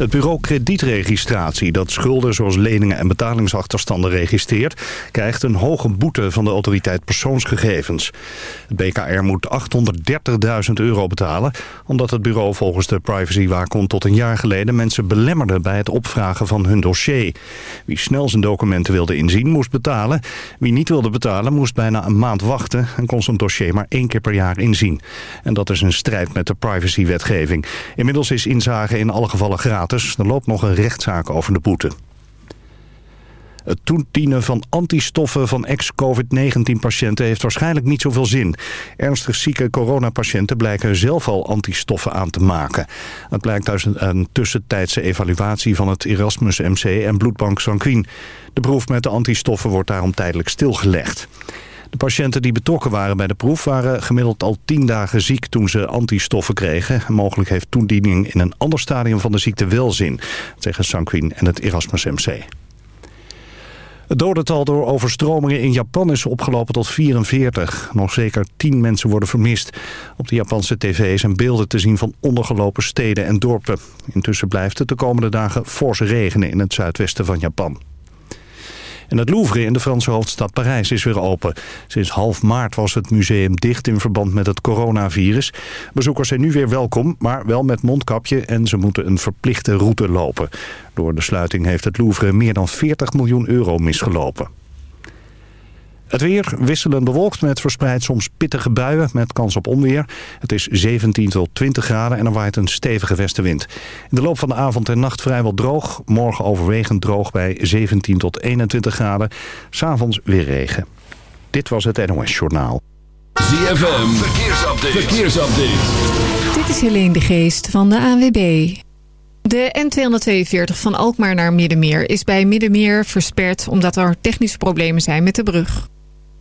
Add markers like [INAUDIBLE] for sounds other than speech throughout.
Het bureau kredietregistratie, dat schulden zoals leningen en betalingsachterstanden registreert... krijgt een hoge boete van de autoriteit persoonsgegevens. Het BKR moet 830.000 euro betalen... omdat het bureau volgens de privacywaakhond tot een jaar geleden... mensen belemmerde bij het opvragen van hun dossier. Wie snel zijn documenten wilde inzien, moest betalen. Wie niet wilde betalen, moest bijna een maand wachten... en kon zijn dossier maar één keer per jaar inzien. En dat is een strijd met de privacywetgeving. Inmiddels is inzage in alle gevallen gratis er loopt nog een rechtszaak over de boete. Het toedienen van antistoffen van ex-COVID-19-patiënten heeft waarschijnlijk niet zoveel zin. Ernstig zieke coronapatiënten blijken zelf al antistoffen aan te maken. Dat blijkt uit een tussentijdse evaluatie van het Erasmus MC en bloedbank Sanquin. De proef met de antistoffen wordt daarom tijdelijk stilgelegd. De patiënten die betrokken waren bij de proef waren gemiddeld al tien dagen ziek toen ze antistoffen kregen. Mogelijk heeft toediening in een ander stadium van de ziekte wel zin, zeggen Sanquin en het Erasmus MC. Het dodental door overstromingen in Japan is opgelopen tot 44. Nog zeker 10 mensen worden vermist. Op de Japanse tv zijn beelden te zien van ondergelopen steden en dorpen. Intussen blijft het de komende dagen forse regenen in het zuidwesten van Japan. En het Louvre in de Franse hoofdstad Parijs is weer open. Sinds half maart was het museum dicht in verband met het coronavirus. Bezoekers zijn nu weer welkom, maar wel met mondkapje en ze moeten een verplichte route lopen. Door de sluiting heeft het Louvre meer dan 40 miljoen euro misgelopen. Het weer wisselend bewolkt met verspreid soms pittige buien met kans op onweer. Het is 17 tot 20 graden en er waait een stevige westenwind. In de loop van de avond en nacht vrijwel droog. Morgen overwegend droog bij 17 tot 21 graden. S'avonds weer regen. Dit was het NOS Journaal. ZFM, verkeersupdate. verkeersupdate. Dit is Helene de Geest van de ANWB. De N242 van Alkmaar naar Middenmeer is bij Middenmeer versperd... omdat er technische problemen zijn met de brug.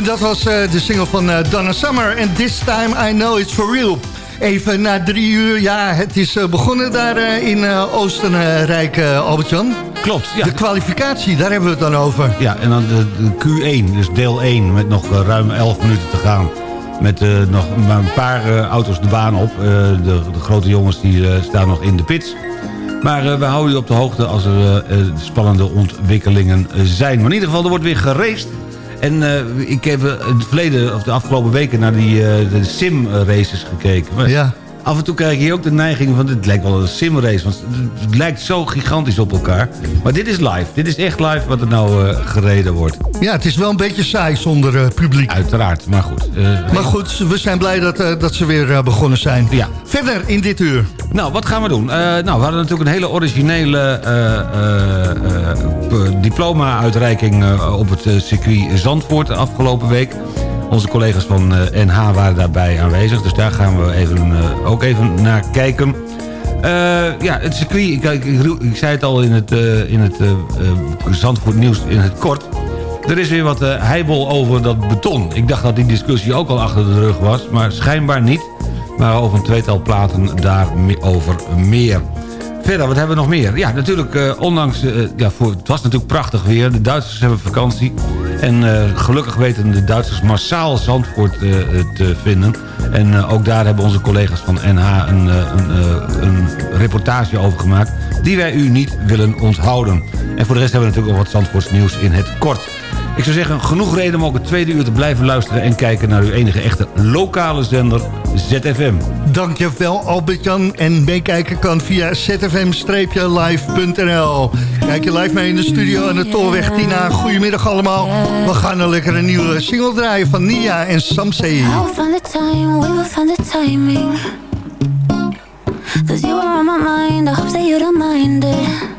En dat was uh, de single van uh, Donna Summer. En This Time I Know It's For Real. Even na drie uur, ja, het is uh, begonnen daar in Oostenrijk, Albert-Jan. Klopt, ja. De kwalificatie, daar hebben we het dan over. Ja, en dan de, de Q1, dus deel 1, met nog ruim 11 minuten te gaan. Met nog maar een paar auto's de baan op. De, de, grote jongens die staan nog in de pits. Maar we houden u op de hoogte als er spannende ontwikkelingen zijn. Maar in ieder geval, er wordt weer geraced. En uh, ik heb in het verleden, of de afgelopen weken... naar die de sim-races gekeken. Ja. Af en toe krijg je ook de neiging van... dit lijkt wel een simrace, want het lijkt zo gigantisch op elkaar. Maar dit is live. Dit is echt live wat er nou uh, gereden wordt. Ja, het is wel een beetje saai zonder uh, publiek. Uiteraard, maar goed. Uh, maar goed, we zijn blij dat, dat ze weer begonnen zijn. Ja. Verder in dit uur. Nou, wat gaan we doen? nou, we hadden natuurlijk een hele originele diploma-uitreiking op het circuit Zandvoort de afgelopen week. Onze collega's van NH eh, waren daarbij aanwezig. Dus daar gaan we even, eh, ook even naar kijken. Uh, ja, het circuit, ik, ik, zei het al in het, uh, in het uh, Zandvoort nieuws in het kort. Er is weer wat heibel over dat beton. Ik dacht dat die discussie ook al achter de rug was, maar schijnbaar niet. Maar over een tweetal platen daarover meer. Verder, wat hebben we nog meer? Ja, natuurlijk, uh, ondanks... Uh, ja, voor, het was natuurlijk prachtig weer. De Duitsers hebben vakantie. En uh, gelukkig weten de Duitsers massaal Zandvoort te vinden. En ook daar hebben onze collega's van NH een, een, een, reportage over gemaakt... die wij u niet willen onthouden. En voor de rest hebben we natuurlijk ook wat Zandvoorts nieuws in het kort. Ik zou zeggen, genoeg reden om ook het tweede uur te blijven luisteren... en kijken naar uw enige echte lokale zender ZFM. Dankjewel Albert-Jan. En meekijken kan via zfm-live.nl. Kijk je live mee in de studio aan de Tolweg Tina. Goedemiddag allemaal. We gaan een lekkere nieuwe single draaien van Nia en Samsei. the time, we will find the timing. Cause you are on my mind, I hope that you don't mind it.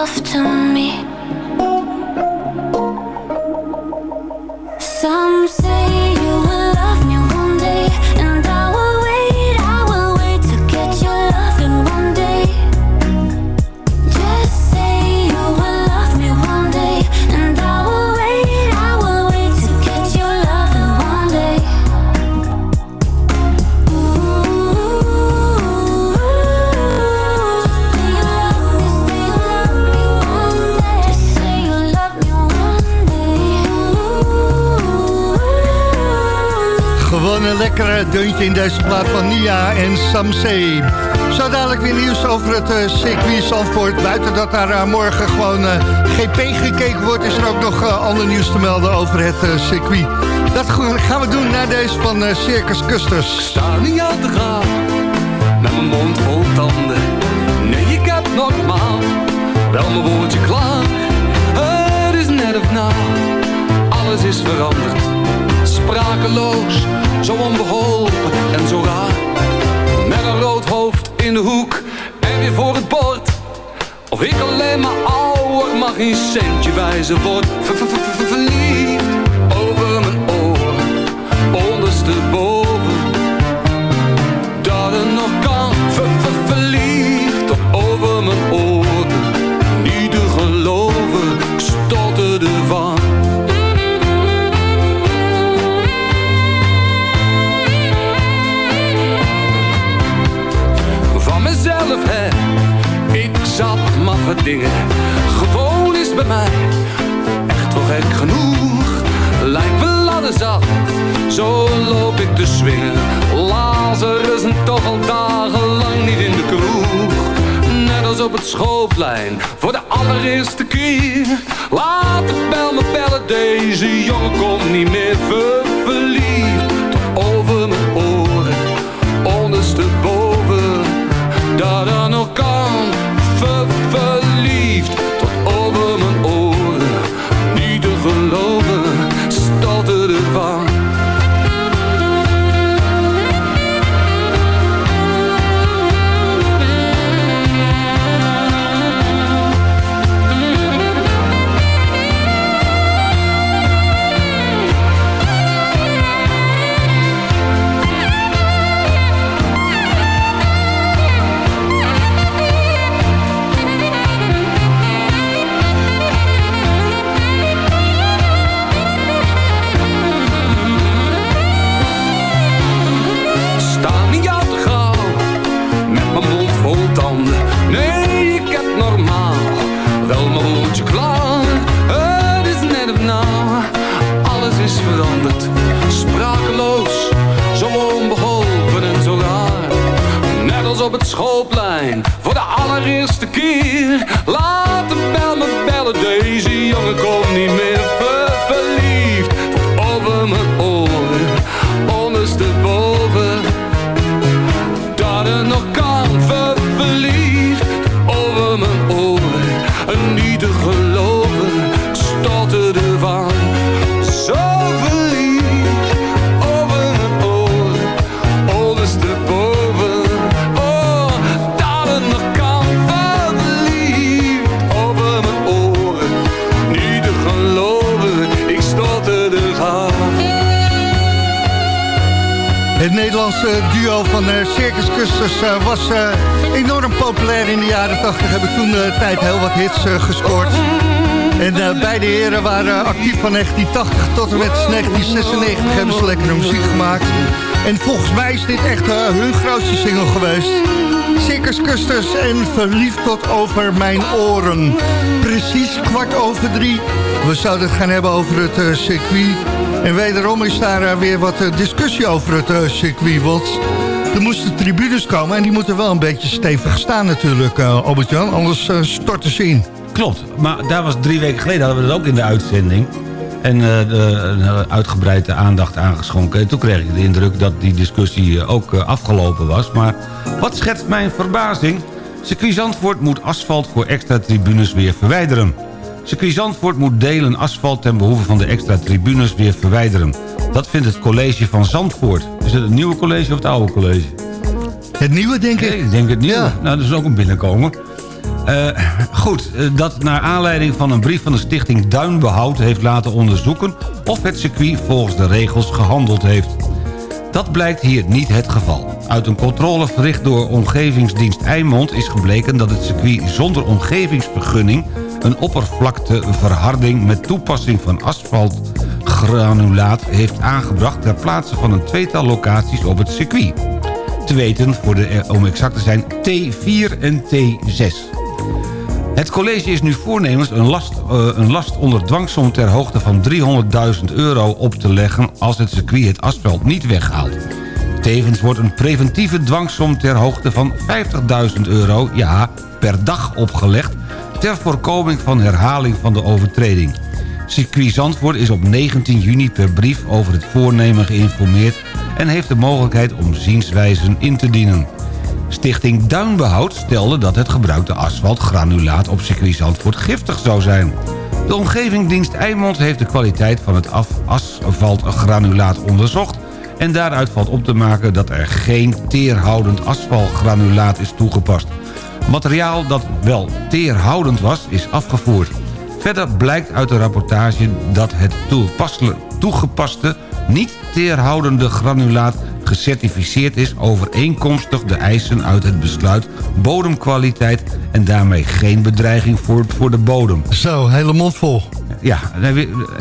yourself to me deuntje in deze plaat van Nia en Samsee. Zo dadelijk weer nieuws over het eh, circuit Zandvoort. Buiten dat daar eh, morgen gewoon eh, GP gekeken wordt... is er ook nog ander nieuws te melden over het circuit. Dat gaan we doen naar deze van Circus Custers. Ik sta niet aan te gaan, met mijn mond vol tanden. Nee, ik heb normaal, wel mijn woordje klaar. Het is net of na, alles is veranderd. Sprakeloos zo onbeholpen en zo raar. Met een rood hoofd in de hoek en weer voor het bord. Of ik alleen maar ouder mag geen centje wijzen word. Ver, ver, ver, verliefd over mijn oren, ondersteboven. Dingen. Gewoon is bij mij echt wel gek genoeg. Lijkt wel zat, zo loop ik te swingen. Lazarus en toch al dagenlang niet in de kroeg. Net als op het schoolplein, voor de allereerste keer. Laat de bel me bellen, deze jongen komt niet meer ver verliefd. Tot over mijn oren, ondersteboven. Dat er allereerste keer. Van uh, Circus Custers eh, was eh, enorm populair in de jaren 80. Hebben toen tijd heel wat hits eh, gescoord. En eh, beide heren waren actief van 1980 tot en met 1996 hebben ze lekkere muziek gemaakt. En volgens mij is dit echt eh, hun grootste single geweest. Circus Custers en Verliefd tot over mijn oren. Precies kwart over drie. We zouden het gaan hebben over het eh, circuit. En wederom is daar eh, weer wat eh, discussie over het eh, circuit. Want er moesten tribunes komen en die moeten wel een beetje stevig staan natuurlijk, eh, Albert-Jan. Anders eh, storten ze in. Klopt, maar daar was drie weken geleden hadden we dat ook in de uitzending. En eh, de, uitgebreide aandacht aangeschonken. En toen kreeg ik de indruk dat die discussie ook afgelopen was. Maar wat schetst mijn verbazing? Circuit Zandvoort moet asfalt voor extra tribunes weer verwijderen. Circuit Zandvoort moet delen asfalt ten behoeve van de extra tribunes weer verwijderen. Dat vindt het college van Zandvoort. Is het het nieuwe college of het oude college? Het nieuwe, denk ik. Ik denk het nieuwe. Ja. Nou, dat is ook een binnenkomen. Eh, goed, eh, dat naar aanleiding van een brief van de stichting Duinbehoud... heeft laten onderzoeken of het circuit volgens de regels gehandeld heeft. Dat blijkt hier niet het geval. Uit een controle verricht door Omgevingsdienst Eimond is gebleken dat het circuit zonder omgevingsvergunning... een oppervlakteverharding met toepassing van asfaltgranulaat heeft aangebracht... ter plaatse van een tweetal locaties op het circuit. Te weten, voor de, eh, om exact te zijn, T4 en T6. Het college is nu voornemens een last, eh, een last onder dwangsom ter hoogte van 300.000 euro op te leggen als het circuit het asfalt niet weghaalt. Tevens wordt een preventieve dwangsom ter hoogte van 50.000 euro, ja, per dag opgelegd... ter voorkoming van herhaling van de overtreding. Circuit Zandvoort is op 19 juni per brief over het voornemen geïnformeerd... en heeft de mogelijkheid om zienswijzen in te dienen. Stichting Duinbehoud stelde dat het gebruikte asfaltgranulaat op circuit Zandvoort giftig zou zijn. De omgevingdienst Eimond heeft de kwaliteit van het asfaltgranulaat onderzocht... en daaruit valt op te maken dat er geen teerhoudend asfaltgranulaat is toegepast. Materiaal dat wel teerhoudend was, is afgevoerd. Verder blijkt uit de rapportage dat het toegepaste, niet teerhoudende granulaat gecertificeerd is overeenkomstig de eisen uit het besluit bodemkwaliteit en daarmee geen bedreiging voor, voor de bodem. Zo, hele mond vol. Ja,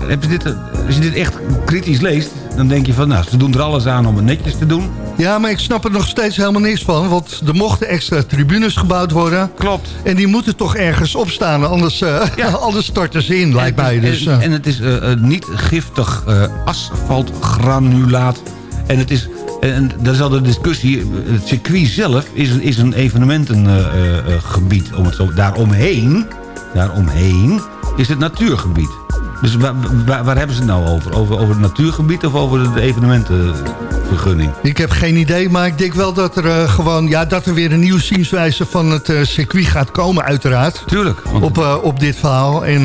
heb je dit, als je dit echt kritisch leest, dan denk je van nou, ze doen er alles aan om het netjes te doen. Ja, maar ik snap er nog steeds helemaal niks van. Want er mochten extra tribunes gebouwd worden. Klopt. En die moeten toch ergens opstaan. Anders, uh, ja. [LAUGHS] anders storten ze in, lijkt mij. Dus, en, en, het is uh, niet giftig uh, asfaltgranulaat. En het is... En dat is al de discussie. Het circuit zelf is, is een evenementengebied. om het zo, daaromheen, daaromheen is het natuurgebied. Dus waar, waar, waar, hebben ze het nou over? over? Over het natuurgebied of over de evenementenvergunning? Ik heb geen idee, maar ik denk wel dat er uh, gewoon... Ja, dat er weer een nieuwe zienswijze van het uh, circuit gaat komen, uiteraard. Tuurlijk. Op, uh, op dit verhaal. En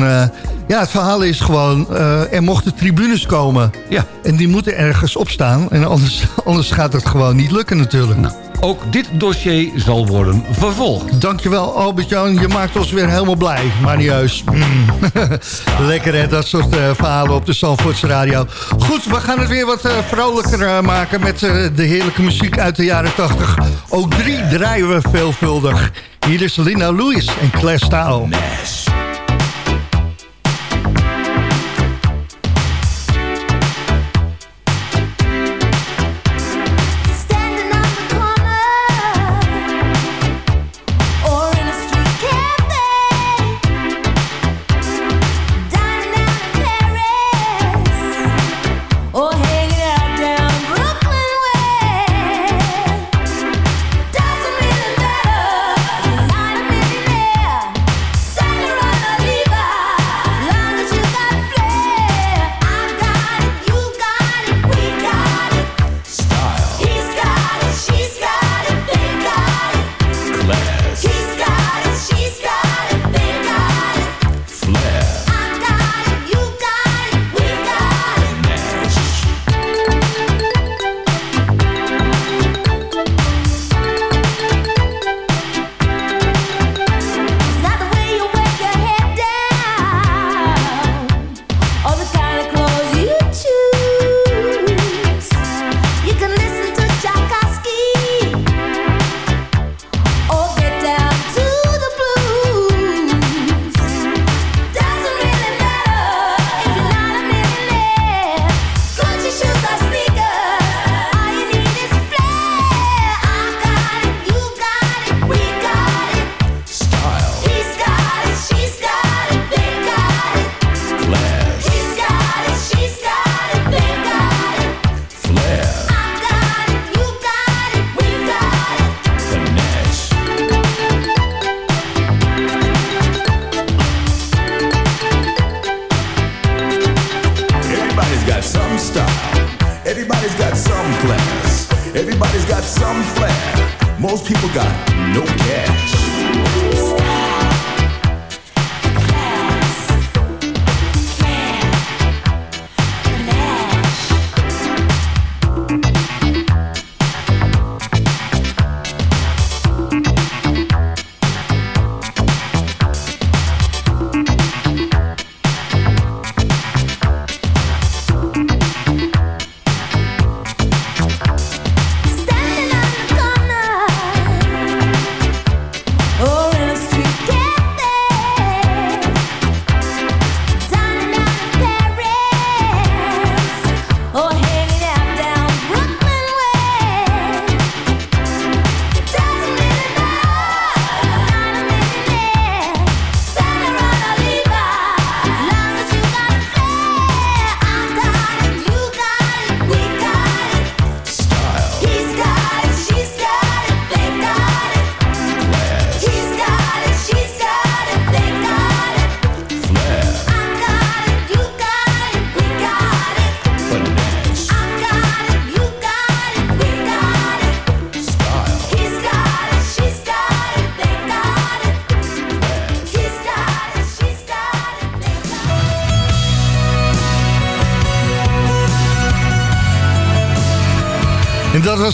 ja, het verhaal is gewoon... er mochten tribunes komen. Ja. En die moeten ergens opstaan. En anders, [LAUGHS] anders gaat het gewoon niet lukken natuurlijk. Nou. Ook dit dossier zal worden vervolgd. Dankjewel Albert-Jan, je maakt ons weer helemaal blij. Maar niet juist. Mm. [LAUGHS] Lekker hè, dat soort uh, verhalen op de Zandvoortse Radio. Goed, we gaan het weer wat uh, vrolijker uh, maken met de heerlijke muziek uit de jaren 80. Ook drie draaien we veelvuldig. Hier is Lina Lewis en Claire Staal. Nash.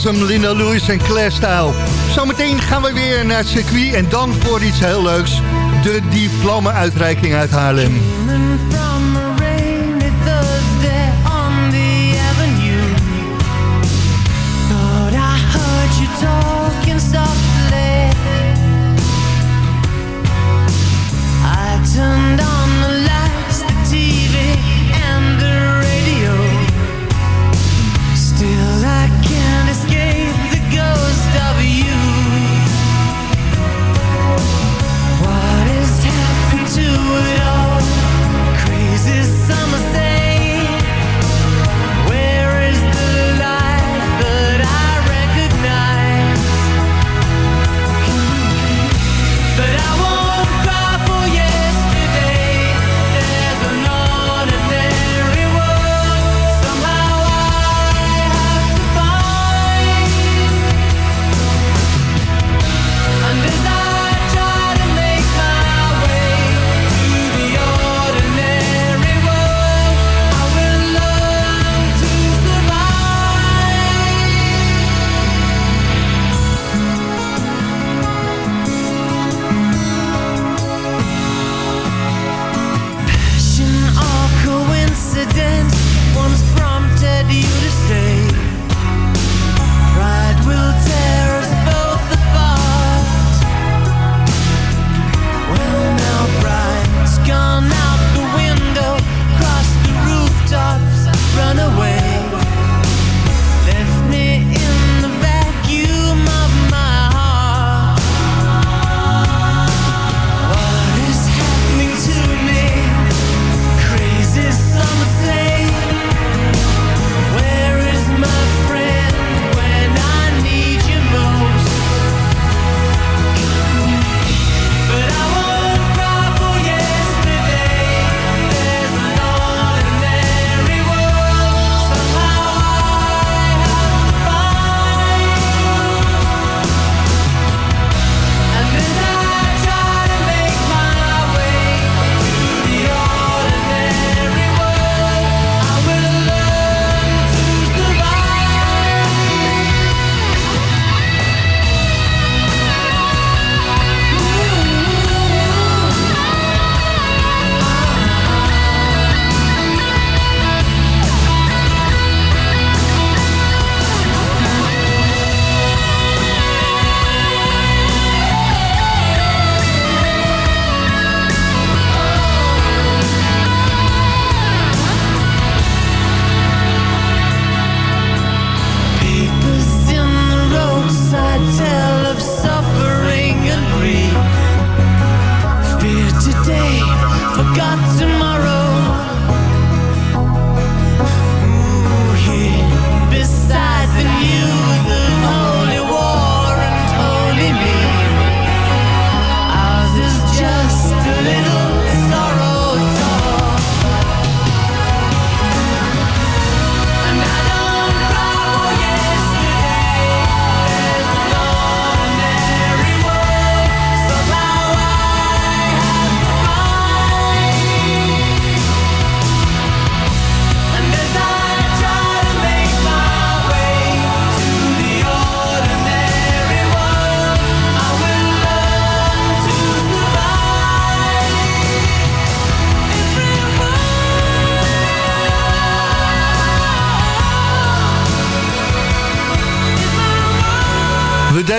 Was hem, Linda Lewis en Claire Style. Zometeen gaan we weer naar circuit en dan voor iets heel leuks. De diploma-uitreiking uit Haarlem.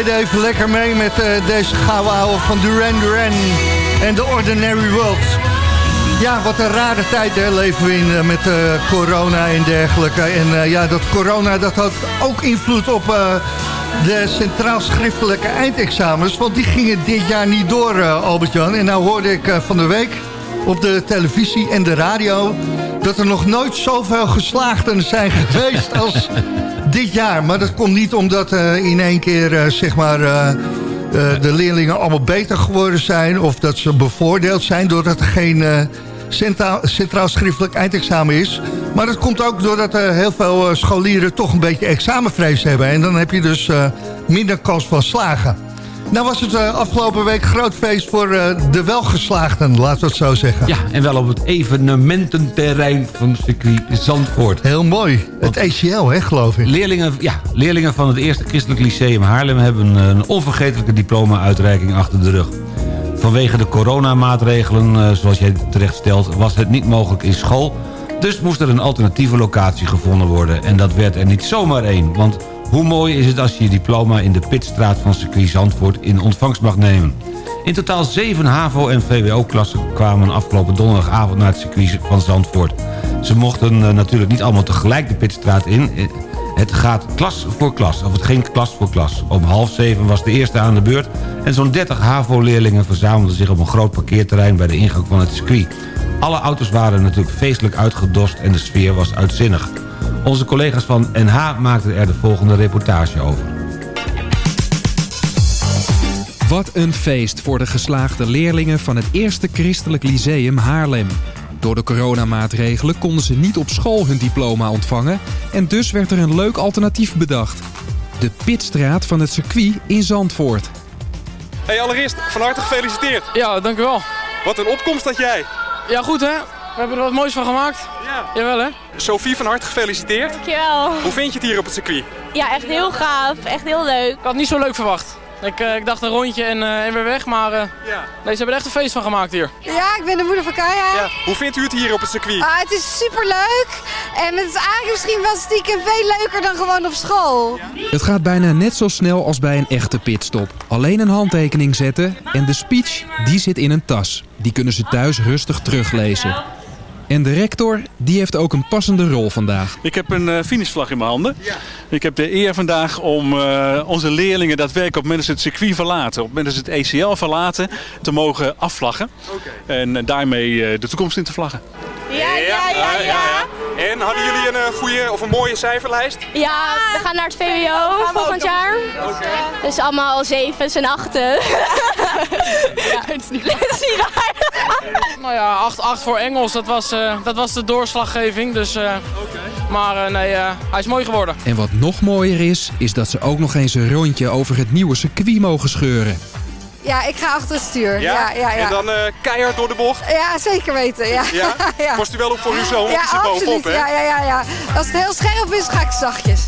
Deden even lekker mee met uh, deze gouden van Duran Duran en The Ordinary World. Ja, wat een rare tijd hè, leven we in uh, met uh, corona en dergelijke. En ja, dat corona dat had ook invloed op de centraal schriftelijke eindexamens. Want die gingen dit jaar niet door, Albert-Jan. En nou hoorde ik van de week op de televisie en de radio... dat er nog nooit zoveel geslaagden zijn [LAUGHS] geweest als dit jaar. Maar dat komt niet omdat uh, in één keer uh, zeg maar, uh, de leerlingen allemaal beter geworden zijn... of dat ze bevoordeeld zijn doordat er geen centraal, centraal, schriftelijk eindexamen is. Maar dat komt ook doordat heel veel scholieren toch een beetje examenvrees hebben. En dan heb je dus minder kans van slagen. Nou was het uh, afgelopen week groot feest voor uh, de welgeslaagden, laten we het zo zeggen. Ja, en wel op het evenemententerrein van circuit Zandvoort. Heel mooi. Het ECL, hè, geloof ik. Leerlingen, ja, leerlingen van het Eerste Christelijk Lyceum Haarlem... hebben een onvergetelijke diploma-uitreiking achter de rug. Vanwege de coronamaatregelen, uh, zoals jij terecht stelt... was het niet mogelijk in school... Dus moest er een alternatieve locatie gevonden worden. En dat werd er niet zomaar één. Want hoe mooi is het als je je diploma in de pitstraat van circuit Zandvoort in ontvangst mag nemen. In totaal zeven HAVO- en VWO-klassen kwamen afgelopen donderdagavond naar het circuit van Zandvoort. Ze mochten uh, natuurlijk niet allemaal tegelijk de pitstraat in. Eh, het gaat klas voor klas, of het ging klas voor klas. Om half zeven was de eerste aan de beurt... en zo'n 30 HAVO-leerlingen verzamelden zich op een groot parkeerterrein... bij de ingang van het circuit. Alle auto's waren natuurlijk feestelijk uitgedost en de sfeer was uitzinnig. Onze collega's van NH maakten er de volgende reportage over. Wat een feest voor de geslaagde leerlingen van het Eerste Christelijk Lyceum Haarlem. Door de coronamaatregelen konden ze niet op school hun diploma ontvangen... en dus werd er een leuk alternatief bedacht. De Pitstraat van het circuit in Zandvoort. Hey, allereerst van harte gefeliciteerd. Ja, dankjewel. Wat een opkomst dat jij. Ja, goed hè? We hebben er wat moois van gemaakt. Ja. Jawel hè? Sophie, van harte gefeliciteerd. Dankjewel. Hoe vind je het hier op het circuit? Ja, echt heel gaaf. Echt heel leuk. Ik had het niet zo leuk verwacht. Ik, uh, ik dacht een rondje en, uh, en weer weg, maar uh, ja. nee, ze hebben er echt een feest van gemaakt hier. Ja, ik ben de moeder van Kaya. Ja. Hoe vindt u het hier op het circuit? Ah, het is super leuk en het is eigenlijk misschien wel stiekem veel leuker dan gewoon op school. Ja. Het gaat bijna net zo snel als bij een echte pitstop. Alleen een handtekening zetten en de speech die zit in een tas. Die kunnen ze thuis rustig teruglezen. En de rector, die heeft ook een passende rol vandaag. Ik heb een uh, finishvlag in mijn handen. Ja. Ik heb de eer vandaag om uh, onze leerlingen daadwerkelijk op dat ze het circuit verlaten, op dat ze het ECL verlaten, te mogen afvlaggen. Okay. En uh, daarmee de toekomst in te vlaggen. Ja, ja, ja, ja. En hadden jullie een goede of een mooie cijferlijst? Ja, we gaan naar het VWO volgend jaar. Okay. Dus allemaal zevens en achten. ja, het is niet, [LAUGHS] het is niet waar. Nou ja, 8, 8 voor Engels, dat was, uh, dat was de doorslaggeving. Dus, uh, okay. Maar uh, nee, hij is mooi geworden. En wat nog mooier is, is dat ze ook nog eens een rondje over het nieuwe circuit mogen scheuren. Ja, ik ga achter het stuur. Ja? Ja, ja, ja. En dan uh, keihard door de bocht? Ja, zeker weten. Ja. Ja? [LAUGHS] ja. Past u wel op voor uw zoon? Ja, absoluut. Bovenop, hè? Ja, ja, ja, ja. Als het heel scherp is, ga ik zachtjes.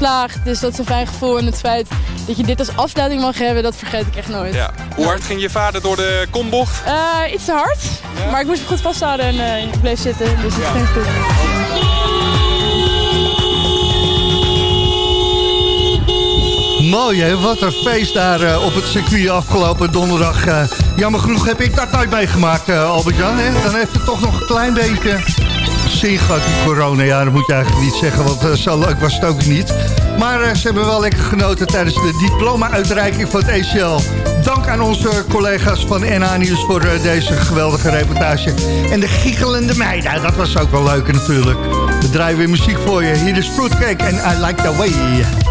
Geslaagd. Dus dat is een fijn gevoel. En het feit dat je dit als afleiding mag hebben, dat vergeet ik echt nooit. Ja. Hoe hard ging je vader door de kombocht? Uh, iets te hard. Ja? Maar ik moest hem goed vasthouden en uh, ik bleef zitten. Dus het ja. ging goed. Mooi hè, wat een feest daar uh, op het circuit afgelopen donderdag. Uh, jammer genoeg heb ik dat nooit meegemaakt, uh, Albert-Jan. Dan heeft het toch nog een klein beetje gehad, die corona. Ja, dat moet je eigenlijk niet zeggen, want zo leuk was het ook niet. Maar ze hebben wel lekker genoten tijdens de diploma-uitreiking van het ECL. Dank aan onze collega's van NH Nieuws voor deze geweldige reportage. En de giechelende meiden, dat was ook wel leuk natuurlijk. We draaien weer muziek voor je. Hier is Fruitcake en I Like The Way.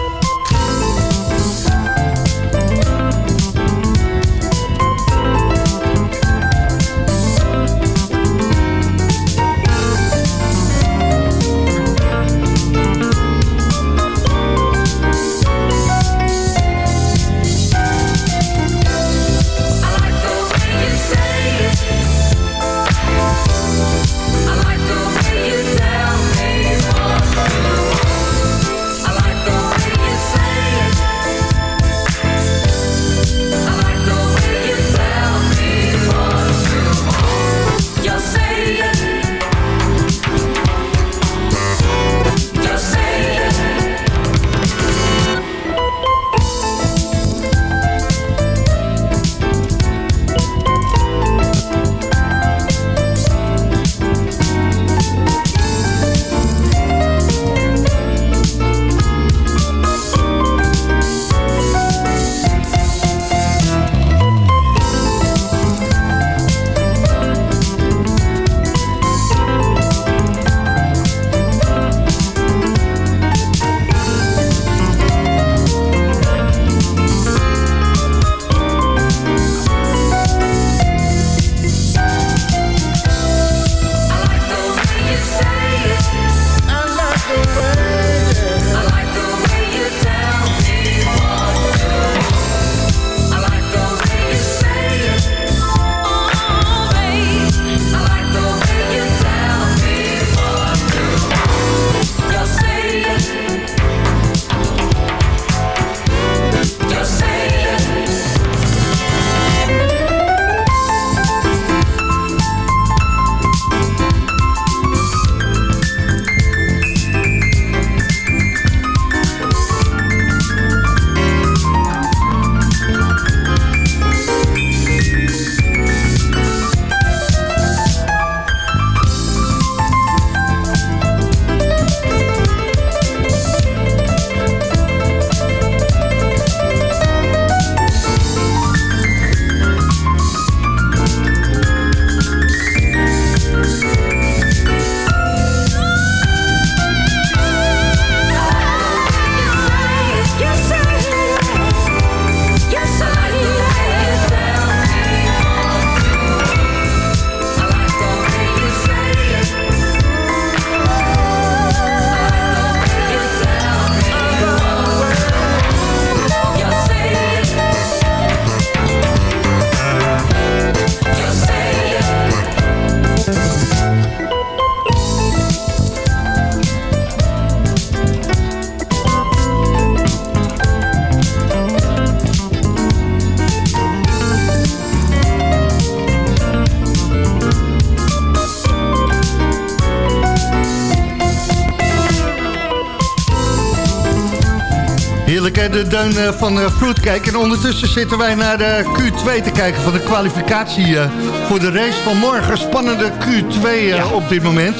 Hè, de deun eh, van uh, Fruitcake. En ondertussen zitten wij naar de Q2 te kijken van de kwalificatie eh, voor de race van morgen. Spannende Q2 op dit moment.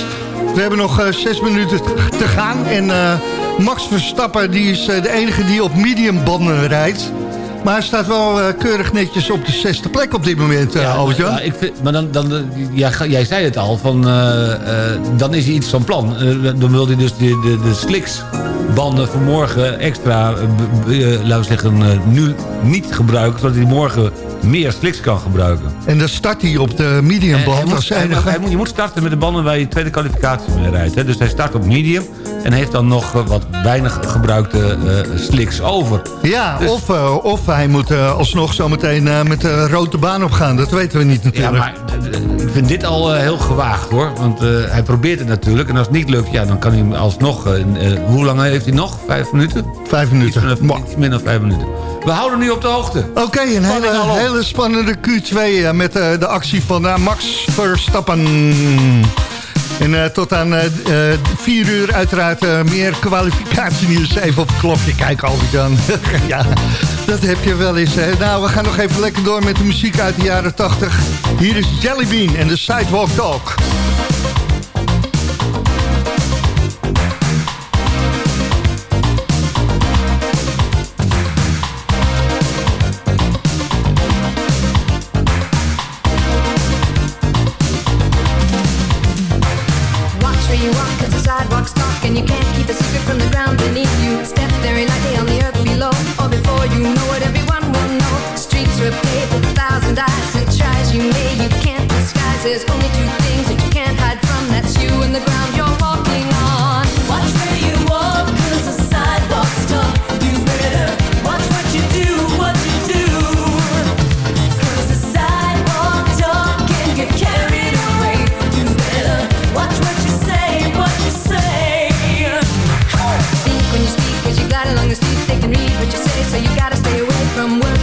We hebben nog zes minuten te gaan. En Max Verstappen die is de enige die op medium banden rijdt. Maar hij staat wel keurig netjes op de zesde plek op dit moment, uh, ja, ja, ik vind, Maar dan, dan, ja, jij zei het al, van, dan is hij iets van plan. dan wil hij dus de, de, de slicks banden voor morgen extra, uh, laten we zeggen, uh, nu niet gebruiken... zodat hij morgen meer slicks kan gebruiken. En dan start hij op de medium band als. Hij, moet, je moet starten met de banden waar je tweede kwalificatie mee rijdt. Hè? Dus hij start op medium en heeft dan nog wat weinig gebruikte slicks over. Ja, dus- of, of hij moet alsnog zometeen met de rode baan op gaan. Dat weten we niet natuurlijk. Ja, maar ik vind dit al heel gewaagd hoor. Want hij probeert het natuurlijk. En als het niet lukt, ja, dan kan hij alsnog... hoe lang heeft hij nog? Vijf minuten? Vijf minuten. Iets minder dan vijf minuten. We houden nu op de hoogte. Oké, een hele, hele spannende Q2 uh, met uh, de actie van uh, Max Verstappen. En uh, tot aan uh, vier uur uiteraard uh, meer kwalificatienieuws. Even op het klokje kijken, Albert-Jan. [LAUGHS] ja, dat heb je wel eens. Hè? Nou, we gaan nog even lekker door met de muziek uit de jaren 80. Hier is Jellybean en de Sidewalk Talk. There's only two things that you can't hide from. That's you and the ground you're walking on. Watch where you walk, cause the sidewalk's tough Do better, watch what you do, what you do. Cause the sidewalk talk can get carried away. You better, watch what you say, what you say. Think when you speak, cause you got along the street They can read what you say, so you gotta stay away from words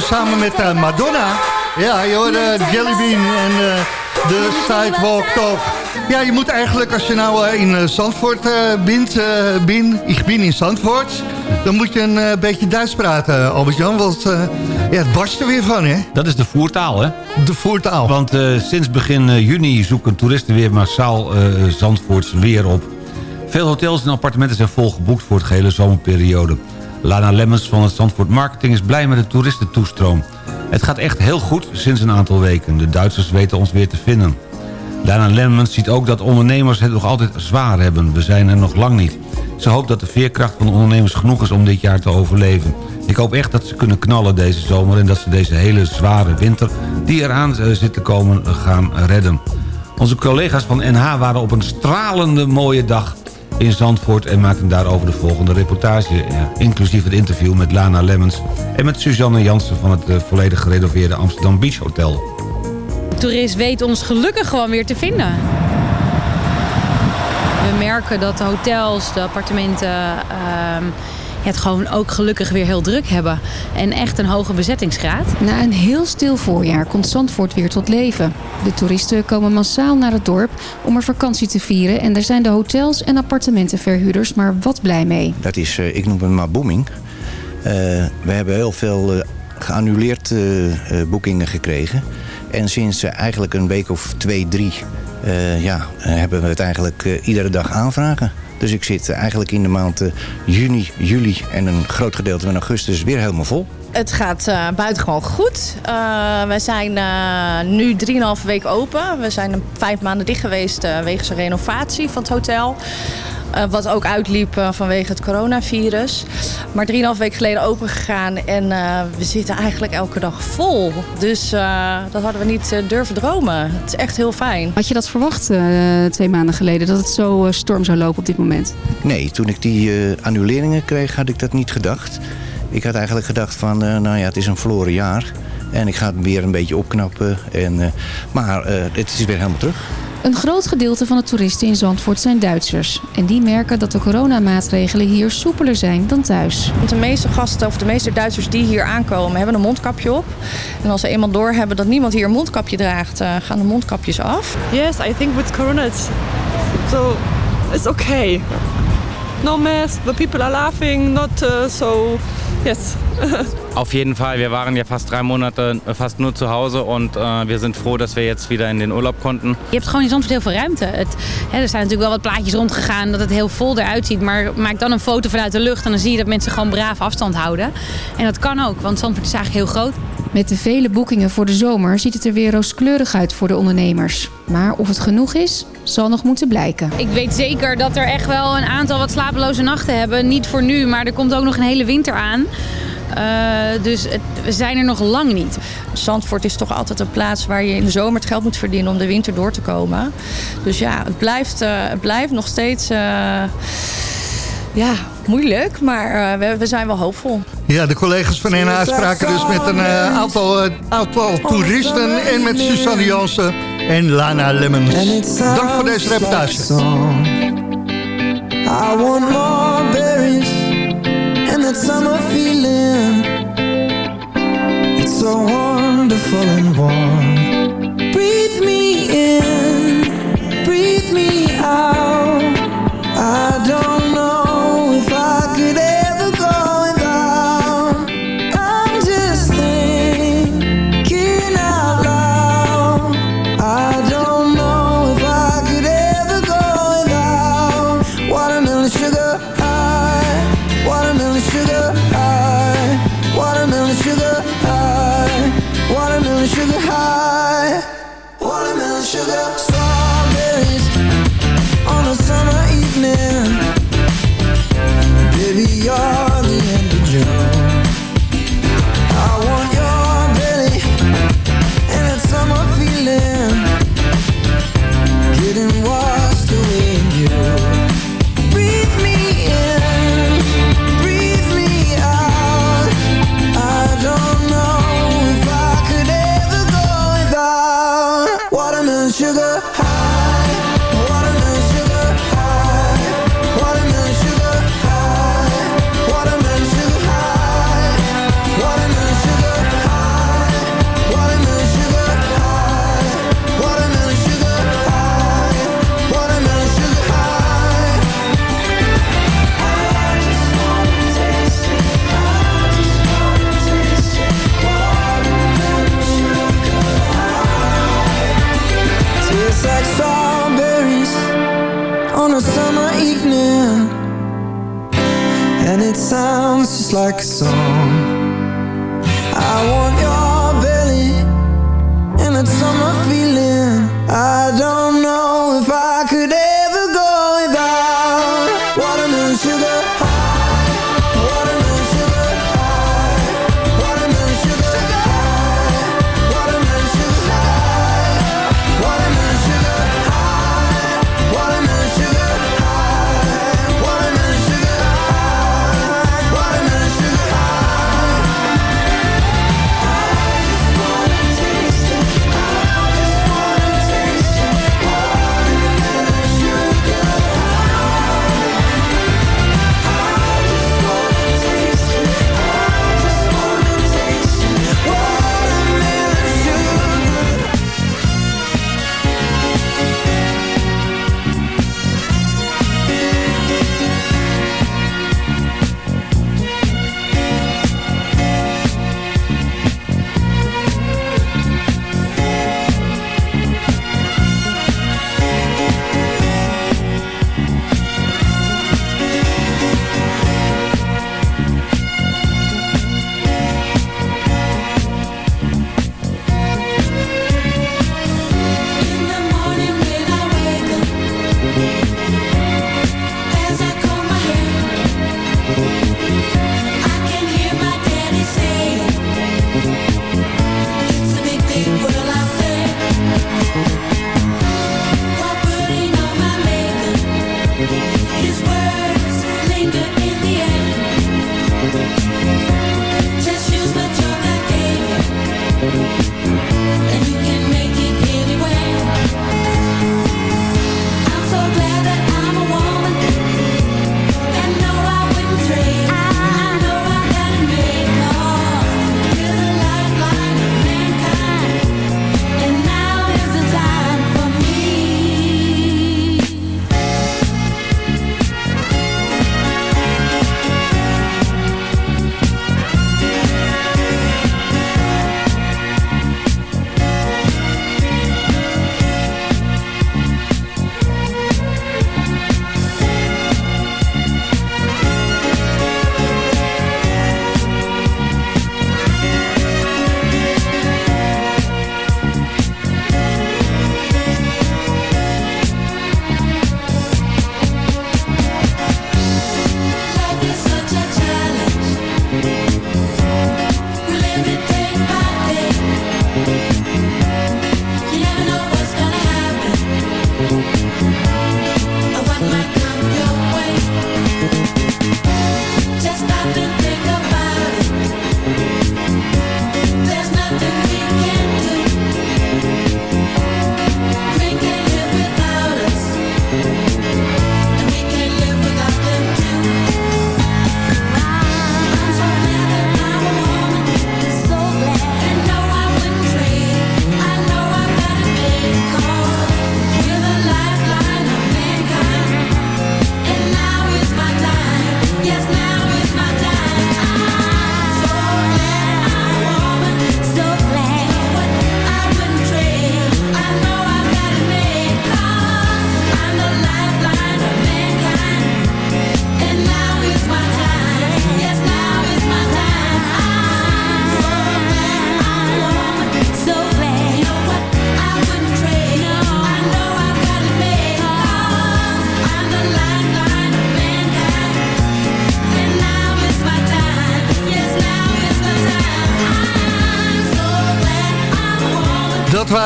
singeltje samen met uh, Madonna. Ja, je hoorde Jellybean en uh, de Sidewalk Talk. Ja, je moet eigenlijk, als je nou eh, in eh, Zandvoort uh, bent, uh, bin, ik ben in Zandvoort... dan moet je een beetje Duits praten, Albert-Jan. Want ja, het barst er weer van, hè? Dat is de voertaal, hè? De voertaal. Want sinds begin juni zoeken toeristen weer massaal Zandvoorts weer op. Veel hotels en appartementen zijn volgeboekt voor het gehele zomerperiode. Lana Lemmens van het Zandvoort Marketing is blij met de toeristentoestroom. Het gaat echt heel goed sinds een aantal weken. De Duitsers weten ons weer te vinden. Lana Lemmens ziet ook dat ondernemers het nog altijd zwaar hebben. We zijn er nog lang niet. Ze hoopt dat de veerkracht van de ondernemers genoeg is om dit jaar te overleven. Ik hoop echt dat ze kunnen knallen deze zomer... en dat ze deze hele zware winter die eraan eh, zit te komen gaan redden. Onze collega's van NH waren op een stralende mooie dag in Zandvoort... en maakten daarover de volgende reportage. Inclusief het interview met Lana Lemmens... en met Suzanne Jansen van het uh, volledig gerenoveerde Amsterdam Beach Hotel. Toerist weet ons gelukkig gewoon weer te vinden. We merken dat de hotels, de appartementen... Uh, het gewoon ook gelukkig weer heel druk hebben. En echt een hoge bezettingsgraad. Na een heel stil voorjaar komt Zandvoort weer tot leven. De toeristen komen massaal naar het dorp om er vakantie te vieren. En daar zijn de hotels en appartementenverhuurders maar wat blij mee. Dat is, uh, ik noem het maar booming. Uh, we hebben heel veel uh, geannuleerd boekingen gekregen. En sinds eigenlijk een week of twee, drie... ja, hebben we het eigenlijk iedere dag aanvragen. Dus ik zit eigenlijk in de maand juni, juli en een groot gedeelte van augustus weer helemaal vol. Het gaat uh, buitengewoon goed. Uh, wij zijn uh, nu 3,5 weken open. We zijn vijf maanden dicht geweest wegens een renovatie van het hotel. Uh, wat ook uitliep uh, vanwege het coronavirus. Maar 3,5 weken geleden open gegaan en uh, we zitten eigenlijk elke dag vol. Dus dat hadden we niet durven dromen. Het is echt heel fijn. Had je dat verwacht twee maanden geleden, dat het zo storm zou lopen op dit moment? Nee, toen ik die annuleringen kreeg had ik dat niet gedacht. Ik had eigenlijk gedacht van, nou ja, het is een verloren jaar. En ik ga het weer een beetje opknappen. En, maar het is weer helemaal terug. Een groot gedeelte van de toeristen in Zandvoort zijn Duitsers. En die merken dat de coronamaatregelen hier soepeler zijn dan thuis. De meeste gasten of de meeste Duitsers die hier aankomen hebben een mondkapje op. En als ze eenmaal doorhebben dat niemand hier een mondkapje draagt, uh, gaan de mondkapjes af. Yes, I think with corona it's, so, it's okay. No mess, the people are laughing, not uh, so, yes. [LAUGHS] Auf jeden Fall. Wir waren ja fast drei Monate fast nur zu Hause und uh, wir sind froh dat we jetzt wieder in den Urlaub konnten. Je hebt gewoon in Zandvoort heel veel ruimte. Het, hè, er zijn natuurlijk wel wat plaatjes rondgegaan dat het heel vol eruit ziet. Maar maak dan een foto vanuit de lucht en dan zie je dat mensen gewoon braaf afstand houden. En dat kan ook, want Zandvoort is eigenlijk heel groot. Met de vele boekingen voor de zomer ziet het er weer rooskleurig uit voor de ondernemers. Maar of het genoeg is, zal nog moeten blijken. Ik weet zeker dat er echt wel een aantal wat slapeloze nachten hebben. Niet voor nu, maar er komt ook nog een hele winter aan. Uh, dus het, we zijn er nog lang niet. Zandvoort is toch altijd een plaats waar je in de zomer het geld moet verdienen om de winter door te komen. Dus ja, het blijft, uh, het blijft nog steeds. Uh, ja, moeilijk, maar we, we, zijn wel hoopvol. Ja, de collega's van NH spraken dus met een aantal, aantal toeristen en met Suzanne Jansen en Lana Lemmens. Dank voor deze reportage. I want more that summer feeling. It's so wonderful and warm. Breathe me in, breathe me out. I don't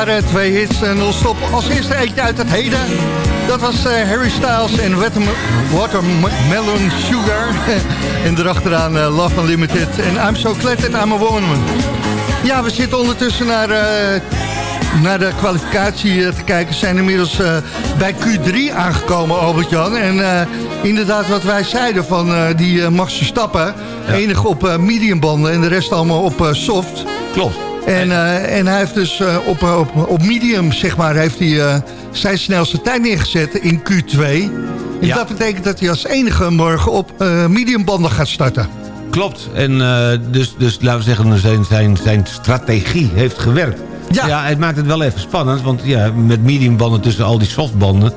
waren twee hits en non-stop. Als eerste eentje uit het heden. Dat was eh, Harry Styles en Waterm- Watermelon Sugar. [LAUGHS] en erachteraan eh, Love Unlimited. En I'm so glad that I'm a woman. Ja, we zitten ondertussen naar, eh, naar de kwalificatie eh, te kijken. zijn inmiddels eh, bij Q3 aangekomen, Albert-Jan. En eh, inderdaad wat wij zeiden van eh, die eh, Max Verstappen. Enig op eh, mediumbanden en de rest allemaal op eh, soft. Klopt. En, eh, en hij heeft dus eh, op, eh, op, op medium, zeg maar, heeft hij zijn snelste tijd neergezet in Q2. En dat betekent dat hij als enige morgen op mediumbanden gaat starten. Klopt. En dus, dus laten we zeggen, zijn, zijn, zijn strategie heeft gewerkt. Ja. het maakt het wel even spannend. Want ja, met mediumbanden tussen al die softbanden...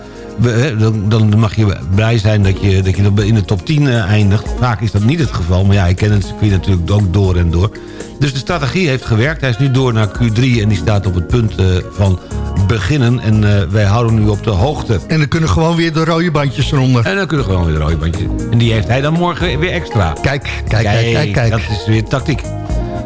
dan, dan mag je blij zijn dat je, dat je in de top 10 eh, eindigt. Vaak is dat niet het geval, maar ja, ik ken het circuit natuurlijk ook door en door. Dus de strategie heeft gewerkt. Hij is nu door naar Q3 en die staat op het punt eh, van beginnen. En eh, wij houden nu op de hoogte. En dan kunnen gewoon weer de rode bandjes eronder. En dan kunnen gewoon weer de rode bandjes. En die heeft hij dan morgen weer extra. Kijk, kijk, kijk, kijk, kijk. Dat is weer tactiek.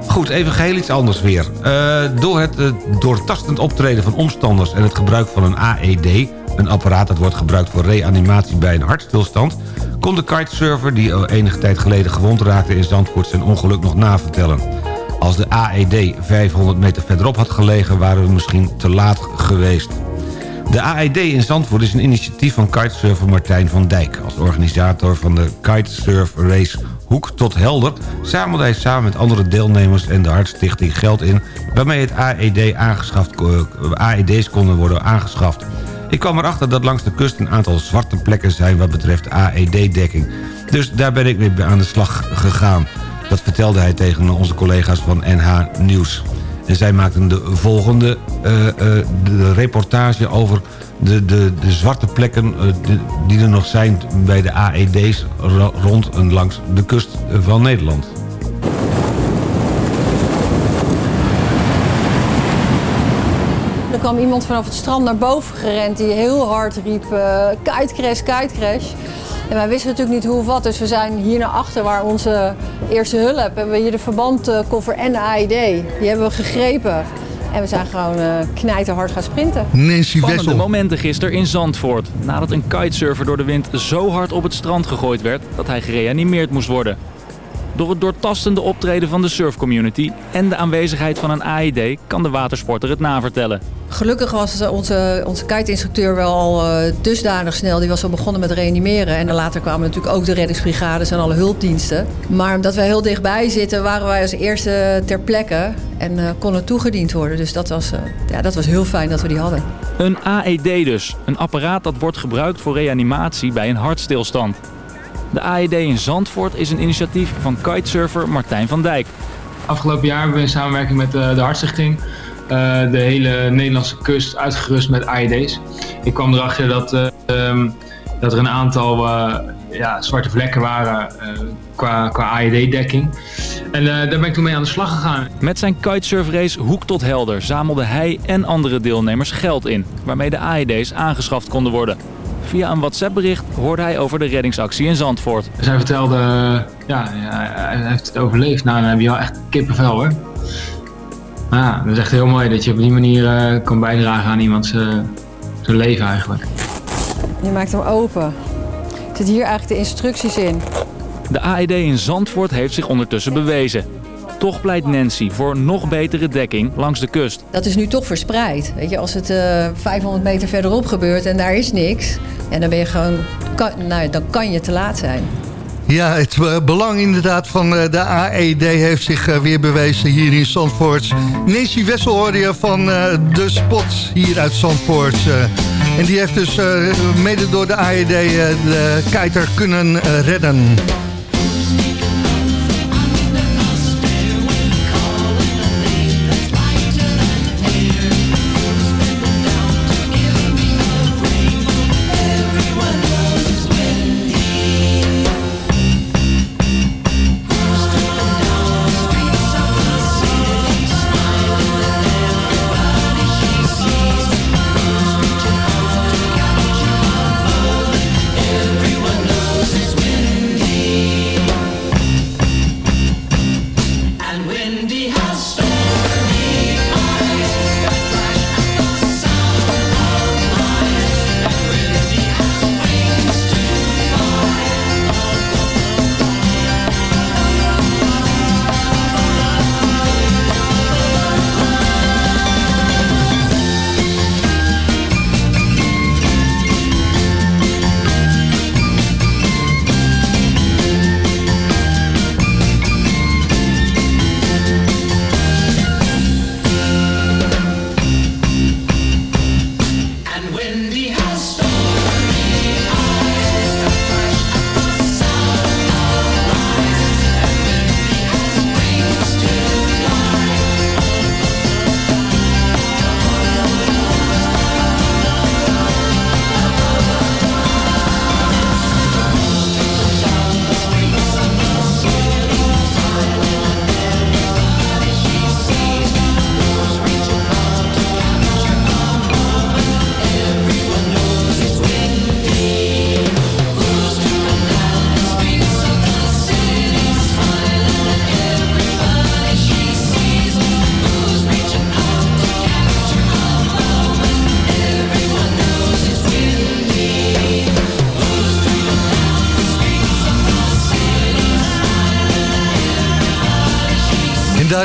Goed, even geheel iets anders weer. Eh, door het doortastend optreden van omstanders en het gebruik van een AED... een apparaat dat wordt gebruikt voor reanimatie bij een hartstilstand... kon de kitesurfer, die enige tijd geleden gewond raakte in Zandvoort... zijn ongeluk nog navertellen. Als de AED 500 meter verderop had gelegen... waren we misschien te laat geweest. De AED in Zandvoort is een initiatief van kitesurfer Martijn van Dijk. Als organisator van de kitesurf race Hoek tot Helder... zamelde hij samen met andere deelnemers en de Hartstichting geld in... waarmee het AED aangeschaft, eh, AED's konden worden aangeschaft. Ik kwam erachter dat langs de kust een aantal zwarte plekken zijn... wat betreft AED-dekking. Dus daar ben ik mee aan de slag gegaan. Dat vertelde hij tegen onze collega's van NH Nieuws. En zij maakten de volgende eh, eh, de reportage over de, de, de zwarte plekken eh, die er nog zijn bij de AED's ro- rond en langs de kust van Nederland. Er kwam iemand vanaf het strand naar boven gerend die heel hard riep uh, kite crash, kite crash. En wij wisten natuurlijk niet hoe of wat, dus we zijn hier naar achter waar onze eerste hulp hebben we hier de verbandkoffer en de AED. Die hebben we gegrepen en we zijn gewoon uh, knijterhard gaan sprinten. Nancy Wessel. momenten gisteren in Zandvoort. Nadat een kitesurfer door de wind zo hard op het strand gegooid werd dat hij gereanimeerd moest worden. Door het doortastende optreden van de surfcommunity en de aanwezigheid van een AED kan de watersporter het navertellen. Gelukkig was onze, onze kite-instructeur wel al uh, dusdanig snel. Die was al begonnen met reanimeren. En later kwamen natuurlijk ook de reddingsbrigades en alle hulpdiensten. Maar omdat wij heel dichtbij zitten, waren wij als eerste ter plekke. En uh, konden toegediend worden. Dus dat was, uh, ja, dat was heel fijn dat we die hadden. Een AED dus. Een apparaat dat wordt gebruikt voor reanimatie bij een hartstilstand. De AED in Zandvoort is een initiatief van kitesurfer Martijn van Dijk. Afgelopen jaar hebben we in samenwerking met de, de Hartstichting uh, de hele Nederlandse kust uitgerust met AED's. Ik kwam erachter dat, um, dat er een aantal uh, ja, zwarte vlekken waren qua, qua AED-dekking. En daar ben ik toen mee aan de slag gegaan. Met zijn kitesurfrace Hoek tot Helder zamelde hij en andere deelnemers geld in, waarmee de AED's aangeschaft konden worden. Via een WhatsApp-bericht hoorde hij over de reddingsactie in Zandvoort. Zij vertelde, ja, ja, hij heeft het overleefd. Nou, dan heb je wel echt kippenvel hoor. Ja, dat is echt heel mooi dat je op die manier uh, kan bijdragen aan iemands uh, zijn leven eigenlijk. Je maakt hem open. Er zitten hier eigenlijk de instructies in. De AED in Zandvoort heeft zich ondertussen bewezen. Toch pleit Nancy voor nog betere dekking langs de kust. Dat is nu toch verspreid. Weet je, als het uh, 500 meter verderop gebeurt en daar is niks... En dan ben je gewoon, kan, nou, dan kan je te laat zijn. Ja, het uh, belang inderdaad van uh, de AED heeft zich uh, weer bewezen hier in Zandvoort. Nancy Wessel hoorde je van de spot hier uit Zandvoort. en die heeft dus mede door de AED de kiter kunnen redden.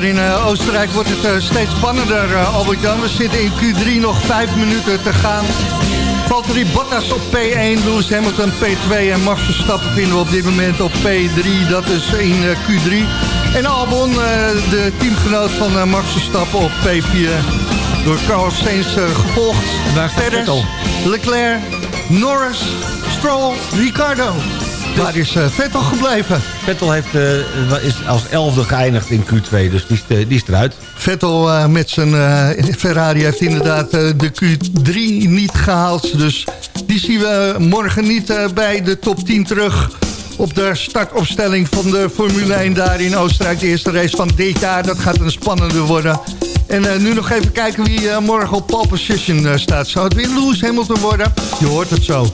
Daar in eh, Oostenrijk wordt het eh, steeds spannender, uh, Albert-Jan. We zitten in Q3, nog vijf minuten te gaan. Valtteri Bottas op P1, Lewis Hamilton P2 en Max Verstappen vinden we op dit moment op P3. Dat is in Q3. En Albon, de teamgenoot van Max Verstappen op P4. Door Carlos Sainz gevolgd. Daar Vettel. Leclerc, Norris, Stroll, Ricardo. Waar is uh, Vettel gebleven? Vettel heeft, uh, is als elfde geëindigd in Q2, dus die is, uh, die is eruit. Vettel met zijn Ferrari heeft inderdaad de Q3 niet gehaald. Dus die zien we morgen niet bij de top 10 terug op de startopstelling van de Formule 1 daar in Oostenrijk. De eerste race van dit jaar, dat gaat een spannende worden. En nu nog even kijken wie morgen op pole position staat. Zou het weer Lewis Hamilton worden? Je hoort het zo.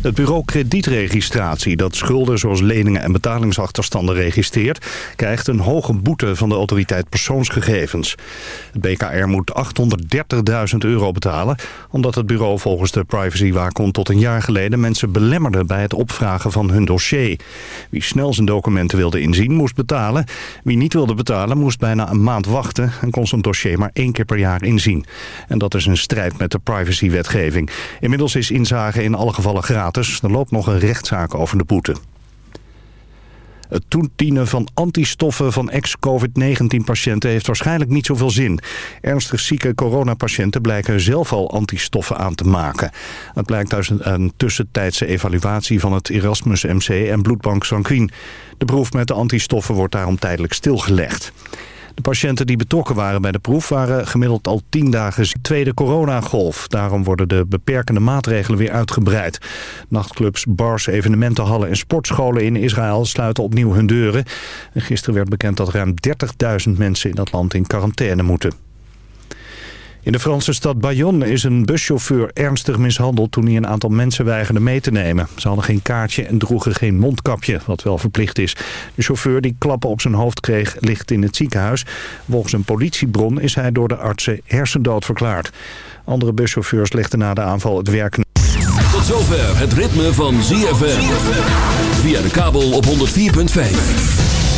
Het bureau kredietregistratie dat schulden zoals leningen en betalingsachterstanden registreert... krijgt een hoge boete van de autoriteit persoonsgegevens. Het BKR moet 830.000 euro betalen... omdat het bureau volgens de privacywaakhond tot een jaar geleden... mensen belemmerde bij het opvragen van hun dossier. Wie snel zijn documenten wilde inzien moest betalen. Wie niet wilde betalen moest bijna een maand wachten... en kon zijn dossier maar één keer per jaar inzien. En dat is een strijd met de privacywetgeving. Inmiddels is inzage in alle gevallen gratis er loopt nog een rechtszaak over de boete. Het toedienen van antistoffen van ex-COVID-19-patiënten heeft waarschijnlijk niet zoveel zin. Ernstig zieke coronapatiënten blijken zelf al antistoffen aan te maken. Dat blijkt uit een tussentijdse evaluatie van het Erasmus MC en bloedbank Sanquin. De proef met de antistoffen wordt daarom tijdelijk stilgelegd. De patiënten die betrokken waren bij de proef waren gemiddeld al 10 dagen tweede coronagolf. Daarom worden de beperkende maatregelen weer uitgebreid. Nachtclubs, bars, evenementenhallen en sportscholen in Israël sluiten opnieuw hun deuren. En gisteren werd bekend dat ruim 30.000 mensen in dat land in quarantaine moeten. In de Franse stad Bayonne is een buschauffeur ernstig mishandeld toen hij een aantal mensen weigerde mee te nemen. Ze hadden geen kaartje en droegen geen mondkapje, wat wel verplicht is. De chauffeur die klappen op zijn hoofd kreeg ligt in het ziekenhuis. Volgens een politiebron is hij door de artsen hersendood verklaard. Andere buschauffeurs legden na de aanval het werk Tot zover het ritme van ZFM. Via de kabel op 104.5.